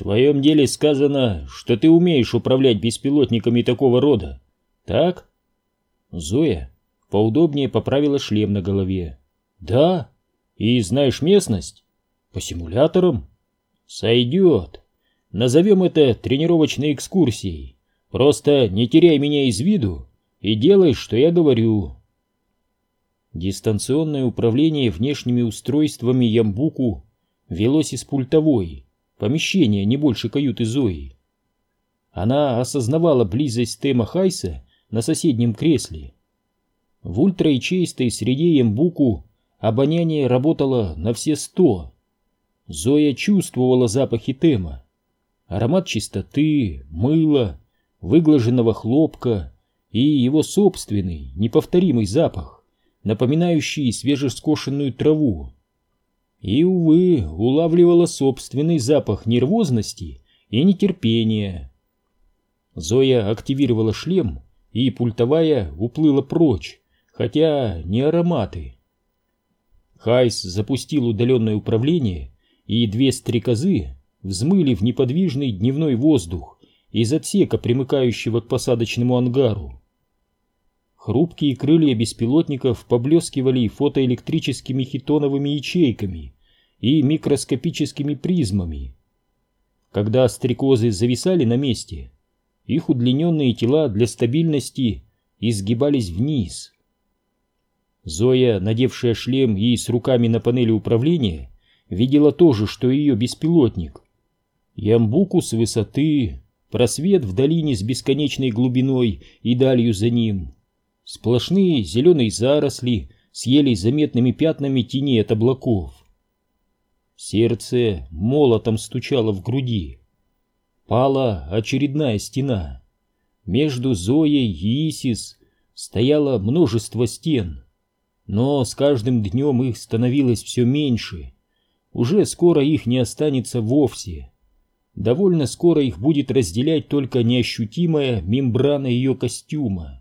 твоем деле сказано, что ты умеешь управлять беспилотниками такого рода, так?» Зоя поудобнее поправила шлем на голове. «Да? И знаешь местность?» «По симуляторам?» «Сойдет. Назовем это тренировочной экскурсией. Просто не теряй меня из виду и делай, что я говорю». Дистанционное управление внешними устройствами Ямбуку велось из пультовой, помещения не больше каюты Зои. Она осознавала близость Тема Хайса на соседнем кресле. В ультраячеистой среде Ямбуку обоняние работало на все сто. Зоя чувствовала запахи Тема. Аромат чистоты, мыла, выглаженного хлопка и его собственный, неповторимый запах, напоминающий свежескошенную траву. И, увы, улавливала собственный запах нервозности и нетерпения. Зоя активировала шлем, и пультовая уплыла прочь, хотя не ароматы. Хайс запустил удаленное управление, и две стрекозы взмыли в неподвижный дневной воздух из отсека, примыкающего к посадочному ангару. Хрупкие крылья беспилотников поблескивали фотоэлектрическими хитоновыми ячейками и микроскопическими призмами. Когда стрекозы зависали на месте, их удлиненные тела для стабильности изгибались вниз. Зоя, надевшая шлем и с руками на панели управления, видела то же, что и ее беспилотник. Ямбуку с высоты, просвет в долине с бесконечной глубиной и далью за ним. Сплошные зеленые заросли с еле заметными пятнами тени от облаков. Сердце молотом стучало в груди. Пала очередная стена. Между Зоей и Исис стояло множество стен, но с каждым днем их становилось все меньше. Уже скоро их не останется вовсе. Довольно скоро их будет разделять только неощутимая мембрана ее костюма.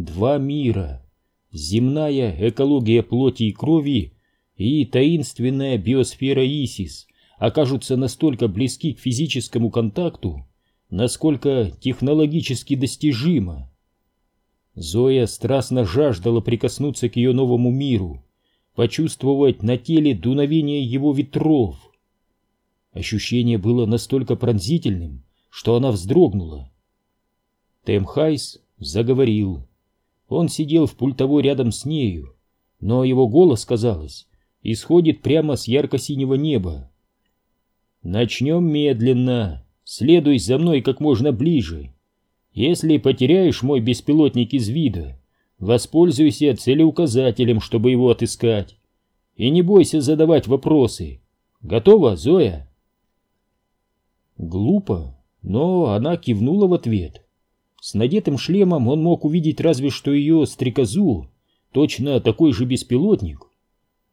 Два мира. Земная экология плоти и крови и таинственная биосфера Исис окажутся настолько близки к физическому контакту, насколько технологически достижимо. Зоя страстно жаждала прикоснуться к ее новому миру, почувствовать на теле дуновение его ветров. Ощущение было настолько пронзительным, что она вздрогнула. Темхайс заговорил. Он сидел в пультовой рядом с нею, но его голос, казалось, исходит прямо с ярко-синего неба. Начнем медленно. Следуй за мной как можно ближе. Если потеряешь мой беспилотник из вида, воспользуйся целеуказателем, чтобы его отыскать. И не бойся задавать вопросы. Готова, Зоя? Глупо, но она кивнула в ответ. С надетым шлемом он мог увидеть разве что ее стрекозу, точно такой же беспилотник.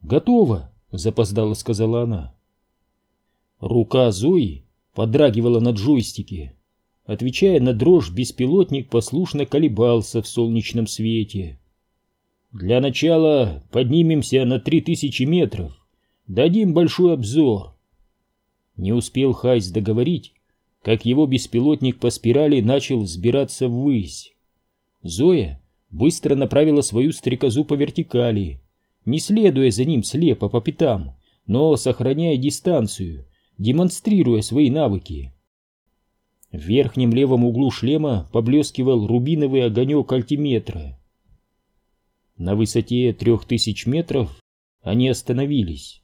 «Готово», — запоздало сказала она. Рука Зои подрагивала на джойстике. Отвечая на дрожь, беспилотник послушно колебался в солнечном свете. «Для начала поднимемся на три тысячи метров. Дадим большой обзор». Не успел Хайс договорить, как его беспилотник по спирали начал взбираться ввысь. Зоя быстро направила свою стрекозу по вертикали, не следуя за ним слепо по пятам, но сохраняя дистанцию демонстрируя свои навыки. В верхнем левом углу шлема поблескивал рубиновый огонек альтиметра. На высоте трех тысяч метров они остановились.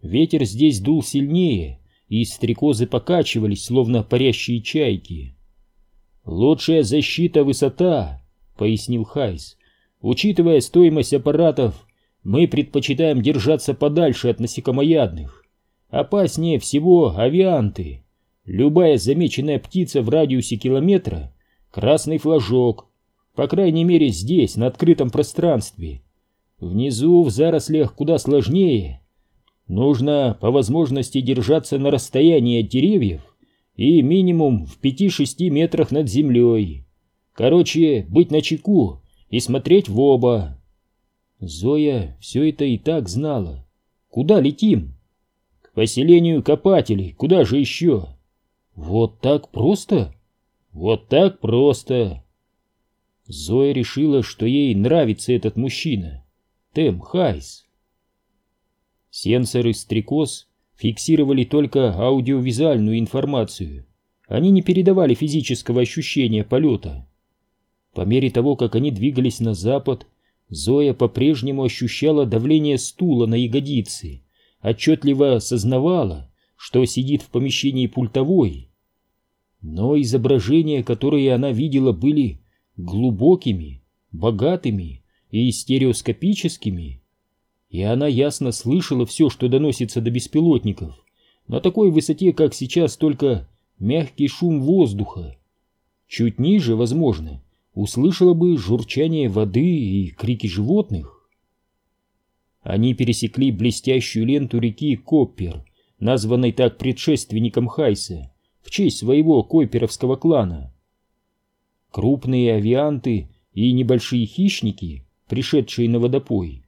Ветер здесь дул сильнее, и стрекозы покачивались, словно парящие чайки. «Лучшая защита — высота», — пояснил Хайс. «Учитывая стоимость аппаратов, мы предпочитаем держаться подальше от насекомоядных. Опаснее всего авианты. Любая замеченная птица в радиусе километра — красный флажок. По крайней мере здесь, на открытом пространстве. Внизу, в зарослях, куда сложнее. Нужно по возможности держаться на расстоянии от деревьев и минимум в 5-6 метрах над землей. Короче, быть начеку и смотреть в оба. Зоя все это и так знала. Куда летим? поселению копателей, куда же еще? Вот так просто? Вот так просто. Зоя решила, что ей нравится этот мужчина, Тем Хайс. Сенсоры стрекоз фиксировали только аудиовизуальную информацию. Они не передавали физического ощущения полета. По мере того, как они двигались на запад, Зоя по-прежнему ощущала давление стула на ягодицы, отчетливо сознавала, что сидит в помещении пультовой. Но изображения, которые она видела, были глубокими, богатыми и стереоскопическими, и она ясно слышала все, что доносится до беспилотников, на такой высоте, как сейчас, только мягкий шум воздуха. Чуть ниже, возможно, услышала бы журчание воды и крики животных. Они пересекли блестящую ленту реки Коппер, названной так предшественником Хайса, в честь своего койперовского клана. Крупные авианты и небольшие хищники, пришедшие на водопой,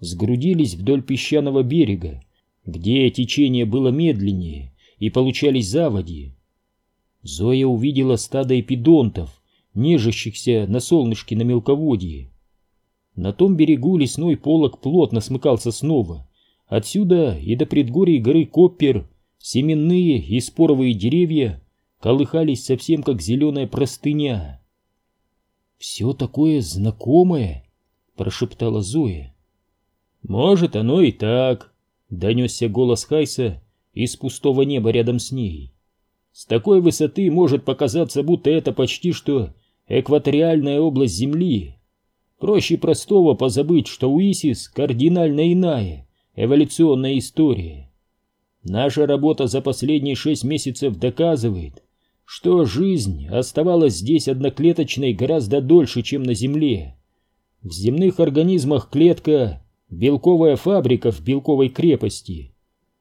сгрудились вдоль песчаного берега, где течение было медленнее и получались заводи. Зоя увидела стадо эпидонтов, нежащихся на солнышке на мелководье. На том берегу лесной полог плотно смыкался снова. Отсюда и до предгорий горы Коппер семенные и споровые деревья колыхались совсем как зеленая простыня. «Все такое знакомое», — прошептала Зоя. «Может, оно и так», — донесся голос Хайса из пустого неба рядом с ней. «С такой высоты может показаться, будто это почти что экваториальная область Земли. Проще простого позабыть, что у Исис кардинально иная эволюционная история. Наша работа за последние шесть месяцев доказывает, что жизнь оставалась здесь одноклеточной гораздо дольше, чем на Земле. В земных организмах клетка – белковая фабрика в белковой крепости.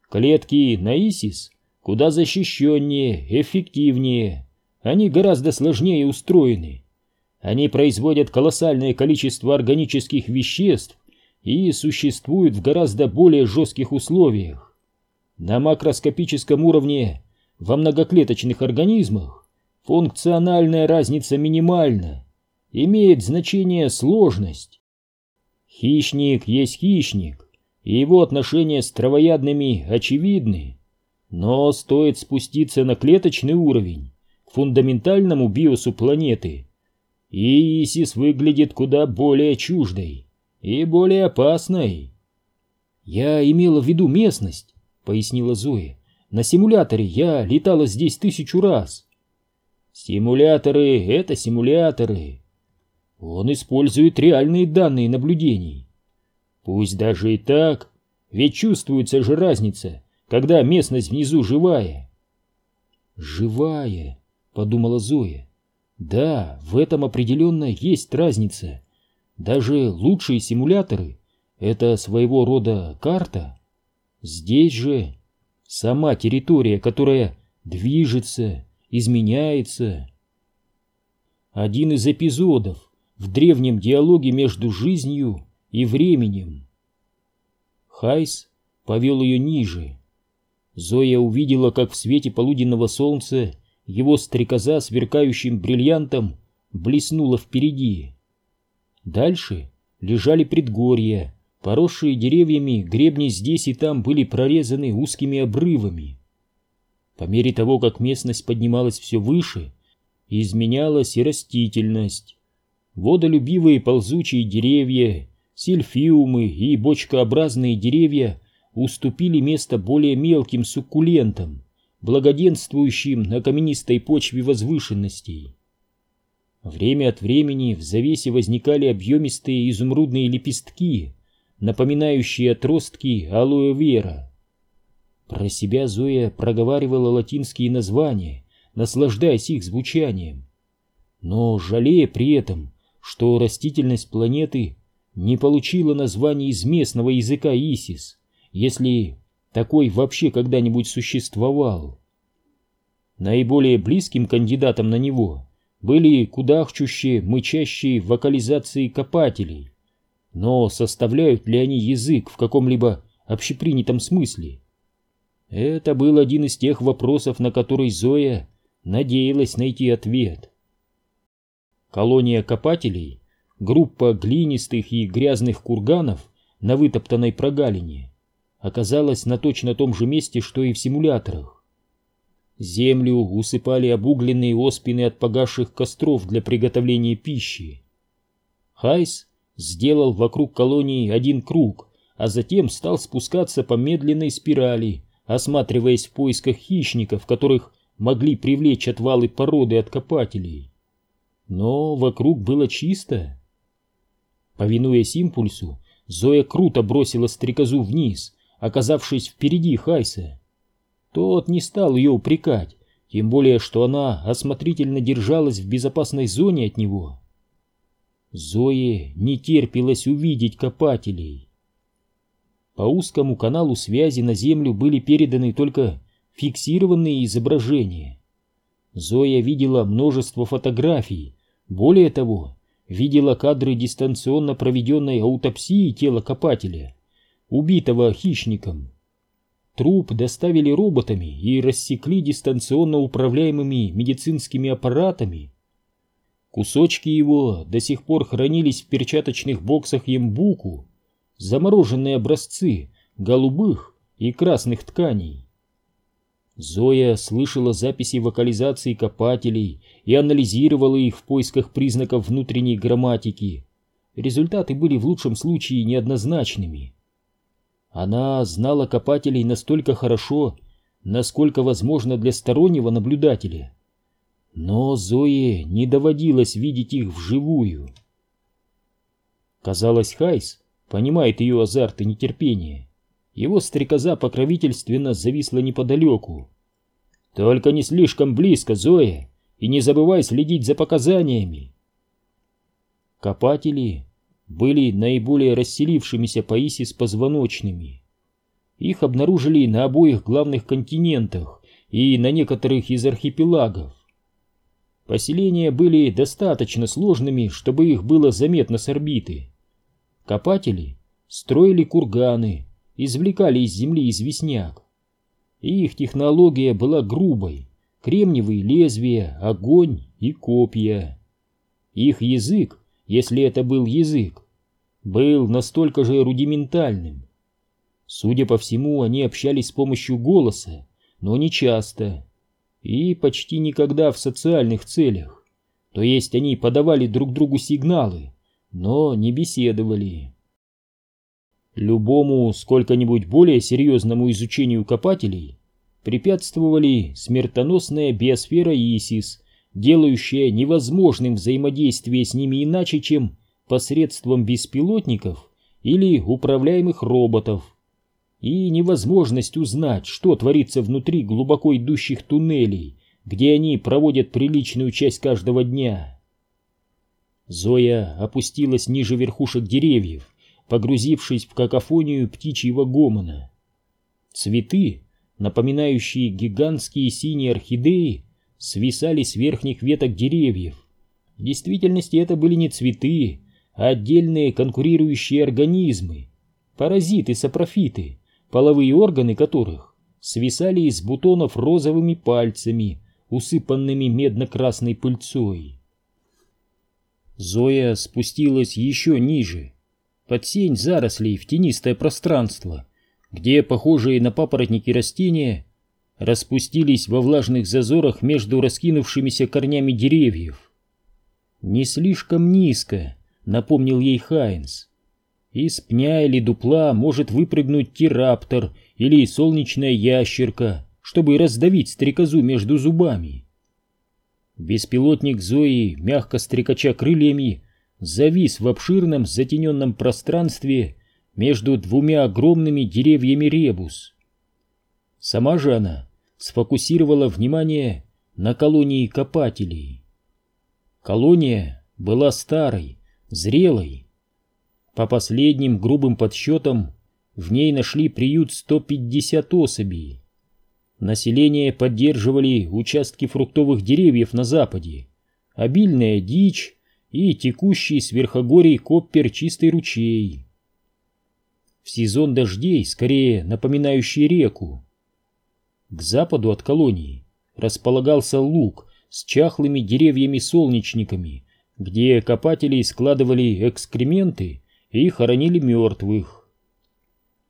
Клетки на Исис куда защищеннее, эффективнее. Они гораздо сложнее устроены. Они производят колоссальное количество органических веществ и существуют в гораздо более жестких условиях. На макроскопическом уровне во многоклеточных организмах функциональная разница минимальна, имеет значение сложность. Хищник есть хищник, и его отношения с травоядными очевидны. Но стоит спуститься на клеточный уровень, к фундаментальному биосу планеты, и Исис выглядит куда более чуждой и более опасной. «Я имела в виду местность», — пояснила Зоя. На симуляторе я летала здесь тысячу раз. Симуляторы — это симуляторы. Он использует реальные данные наблюдений. Пусть даже и так, ведь чувствуется же разница, когда местность внизу живая. «Живая», — подумала Зоя. «Да, в этом определенно есть разница. Даже лучшие симуляторы — это своего рода карта. Здесь же сама территория, которая движется, изменяется. Один из эпизодов в древнем диалоге между жизнью и временем. Хайс повел ее ниже. Зоя увидела, как в свете полуденного солнца его стрекоза сверкающим бриллиантом блеснула впереди. Дальше лежали предгорья, Поросшие деревьями гребни здесь и там были прорезаны узкими обрывами. По мере того, как местность поднималась все выше, изменялась и растительность. Водолюбивые ползучие деревья, сильфиумы и бочкообразные деревья уступили место более мелким суккулентам, благоденствующим на каменистой почве возвышенностей. Время от времени в завесе возникали объемистые изумрудные лепестки, напоминающие отростки алоэ вера. Про себя Зоя проговаривала латинские названия, наслаждаясь их звучанием, но жалея при этом, что растительность планеты не получила название из местного языка Исис, если такой вообще когда-нибудь существовал. Наиболее близким кандидатом на него были кудахчущие, мычащие вокализации копателей, но составляют ли они язык в каком-либо общепринятом смысле? Это был один из тех вопросов, на который Зоя надеялась найти ответ. Колония копателей, группа глинистых и грязных курганов на вытоптанной прогалине, оказалась на точно том же месте, что и в симуляторах. Землю усыпали обугленные оспины от погасших костров для приготовления пищи. Хайс сделал вокруг колонии один круг, а затем стал спускаться по медленной спирали, осматриваясь в поисках хищников, которых могли привлечь отвалы породы от копателей но вокруг было чисто. Повинуясь импульсу, Зоя круто бросила стрекозу вниз, оказавшись впереди Хайса. Тот не стал ее упрекать, тем более, что она осмотрительно держалась в безопасной зоне от него. Зое не терпелось увидеть копателей. По узкому каналу связи на Землю были переданы только фиксированные изображения. Зоя видела множество фотографий, более того, видела кадры дистанционно проведенной аутопсии тела копателя, убитого хищником. Труп доставили роботами и рассекли дистанционно управляемыми медицинскими аппаратами. Кусочки его до сих пор хранились в перчаточных боксах Ембуку, замороженные образцы голубых и красных тканей. Зоя слышала записи вокализации копателей и анализировала их в поисках признаков внутренней грамматики. Результаты были в лучшем случае неоднозначными. Она знала копателей настолько хорошо, насколько возможно для стороннего наблюдателя. Но Зое не доводилось видеть их вживую. Казалось, Хайс понимает ее азарт и нетерпение. Его стрекоза покровительственно зависла неподалеку. «Только не слишком близко, Зоя, и не забывай следить за показаниями!» Копатели были наиболее расселившимися по Исис позвоночными. Их обнаружили на обоих главных континентах и на некоторых из архипелагов. Поселения были достаточно сложными, чтобы их было заметно с орбиты. Копатели строили курганы, извлекали из земли известняк. Их технология была грубой, кремниевые лезвия, огонь и копья. Их язык, если это был язык, был настолько же рудиментальным. Судя по всему, они общались с помощью голоса, но не часто и почти никогда в социальных целях. То есть они подавали друг другу сигналы, но не беседовали. Любому сколько-нибудь более серьезному изучению копателей препятствовали смертоносная биосфера Исис, делающая невозможным взаимодействие с ними иначе, чем посредством беспилотников или управляемых роботов, и невозможность узнать, что творится внутри глубоко идущих туннелей, где они проводят приличную часть каждого дня. Зоя опустилась ниже верхушек деревьев, погрузившись в какофонию птичьего гомона. Цветы, напоминающие гигантские синие орхидеи, свисали с верхних веток деревьев. В действительности это были не цветы, а отдельные конкурирующие организмы, паразиты-сапрофиты, половые органы которых свисали из бутонов розовыми пальцами, усыпанными медно-красной пыльцой. Зоя спустилась еще ниже, под сень зарослей в тенистое пространство, где похожие на папоротники растения распустились во влажных зазорах между раскинувшимися корнями деревьев. «Не слишком низко», — напомнил ей Хайнс. «Из пня или дупла может выпрыгнуть тираптор или солнечная ящерка, чтобы раздавить стрекозу между зубами». Беспилотник Зои, мягко стрекача крыльями, завис в обширном затененном пространстве между двумя огромными деревьями ребус. Сама же она сфокусировала внимание на колонии копателей. Колония была старой, зрелой. По последним грубым подсчетам в ней нашли приют 150 особей. Население поддерживали участки фруктовых деревьев на западе, обильная дичь и текущий с верхогорий Коппер чистый ручей. В сезон дождей, скорее напоминающий реку, К западу от колонии располагался луг с чахлыми деревьями-солнечниками, где копатели складывали экскременты и хоронили мертвых.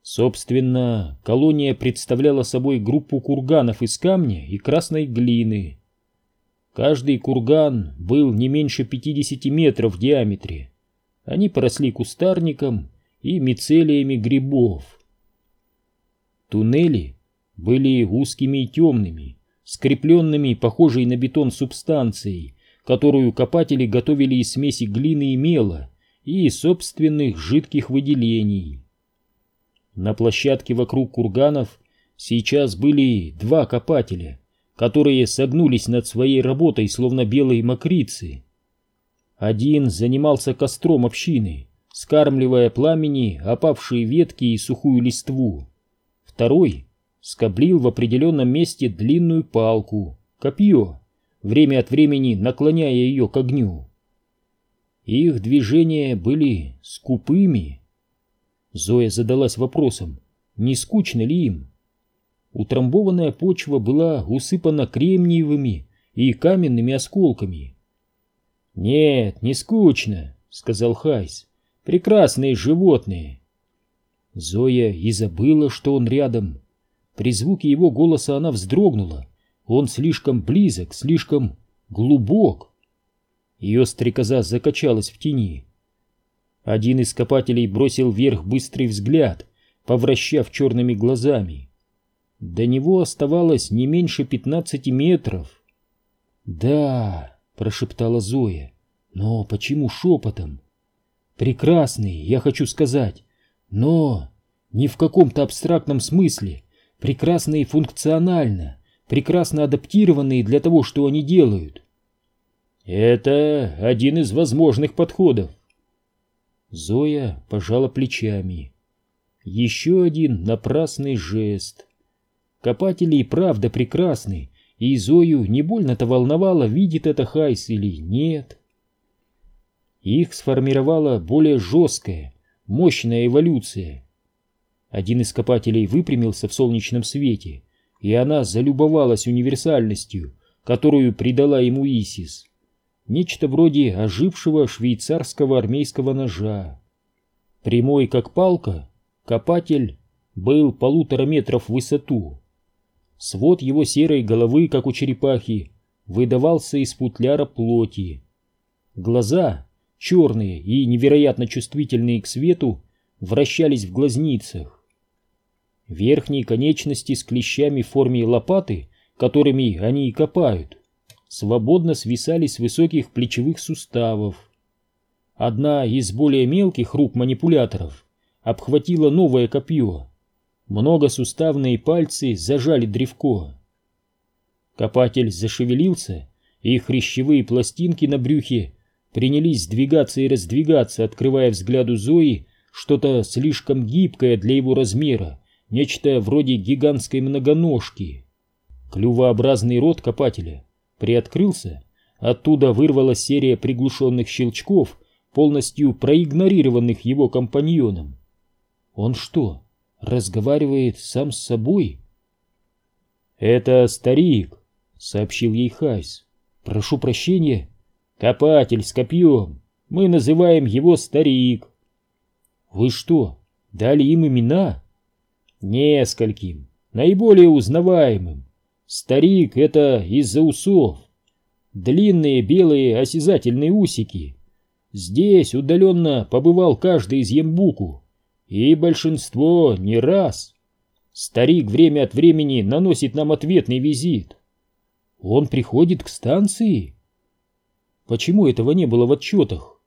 Собственно, колония представляла собой группу курганов из камня и красной глины. Каждый курган был не меньше 50 метров в диаметре. Они поросли кустарником и мицелиями грибов. Туннели были узкими и темными, скрепленными похожей на бетон субстанцией, которую копатели готовили из смеси глины и мела и собственных жидких выделений. На площадке вокруг курганов сейчас были два копателя, которые согнулись над своей работой, словно белые мокрицы. Один занимался костром общины, скармливая пламени опавшие ветки и сухую листву. Второй скоблил в определенном месте длинную палку, копье, время от времени наклоняя ее к огню. Их движения были скупыми. Зоя задалась вопросом, не скучно ли им? Утрамбованная почва была усыпана кремниевыми и каменными осколками. «Нет, не скучно», — сказал Хайс. «Прекрасные животные». Зоя и забыла, что он рядом. При звуке его голоса она вздрогнула. Он слишком близок, слишком глубок. Ее стрекоза закачалась в тени. Один из копателей бросил вверх быстрый взгляд, повращав черными глазами. До него оставалось не меньше пятнадцати метров. «Да», — прошептала Зоя, — «но почему шепотом?» «Прекрасный, я хочу сказать, но не в каком-то абстрактном смысле, прекрасно и функционально, прекрасно адаптированные для того, что они делают. Это один из возможных подходов. Зоя пожала плечами. Еще один напрасный жест. Копатели и правда прекрасны, и Зою не больно-то волновало, видит это Хайс или нет. Их сформировала более жесткая, мощная эволюция. Один из копателей выпрямился в солнечном свете, и она залюбовалась универсальностью, которую придала ему Исис. Нечто вроде ожившего швейцарского армейского ножа. Прямой как палка, копатель был полутора метров в высоту. Свод его серой головы, как у черепахи, выдавался из футляра плоти. Глаза, черные и невероятно чувствительные к свету, вращались в глазницах. Верхние конечности с клещами в форме лопаты, которыми они и копают, свободно свисали с высоких плечевых суставов. Одна из более мелких рук манипуляторов обхватила новое копье. Многосуставные пальцы зажали древко. Копатель зашевелился, и хрящевые пластинки на брюхе принялись сдвигаться и раздвигаться, открывая взгляду Зои что-то слишком гибкое для его размера нечто вроде гигантской многоножки. Клювообразный рот копателя приоткрылся, оттуда вырвалась серия приглушенных щелчков, полностью проигнорированных его компаньоном. Он что, разговаривает сам с собой? «Это старик», — сообщил ей Хайс. «Прошу прощения». «Копатель с копьем. Мы называем его старик». «Вы что, дали им имена?» Нескольким, наиболее узнаваемым. Старик — это из-за усов. Длинные белые осязательные усики. Здесь удаленно побывал каждый из Ембуку, и большинство не раз. Старик время от времени наносит нам ответный визит. Он приходит к станции? Почему этого не было в отчетах?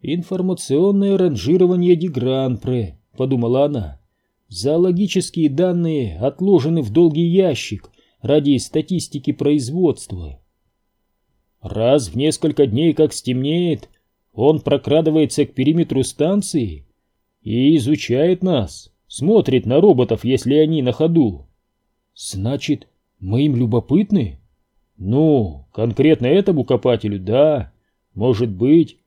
Информационное ранжирование Дегранпре, подумала она. Зоологические данные отложены в долгий ящик ради статистики производства. Раз в несколько дней, как стемнеет, он прокрадывается к периметру станции и изучает нас, смотрит на роботов, если они на ходу. Значит, мы им любопытны? Ну, конкретно этому копателю, да, может быть.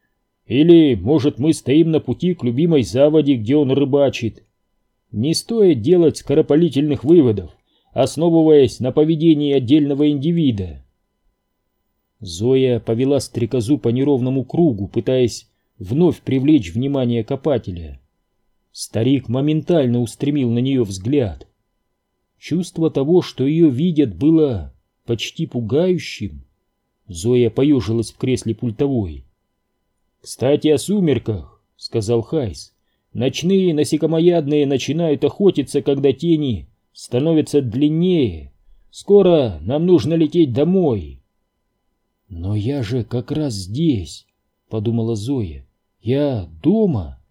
Или, может, мы стоим на пути к любимой заводе, где он рыбачит. Не стоит делать скоропалительных выводов, основываясь на поведении отдельного индивида. Зоя повела стрекозу по неровному кругу, пытаясь вновь привлечь внимание копателя. Старик моментально устремил на нее взгляд. Чувство того, что ее видят, было почти пугающим. Зоя поежилась в кресле пультовой. «Кстати, о сумерках», — сказал Хайс. «Ночные насекомоядные начинают охотиться, когда тени становятся длиннее. Скоро нам нужно лететь домой». «Но я же как раз здесь», — подумала Зоя. «Я дома».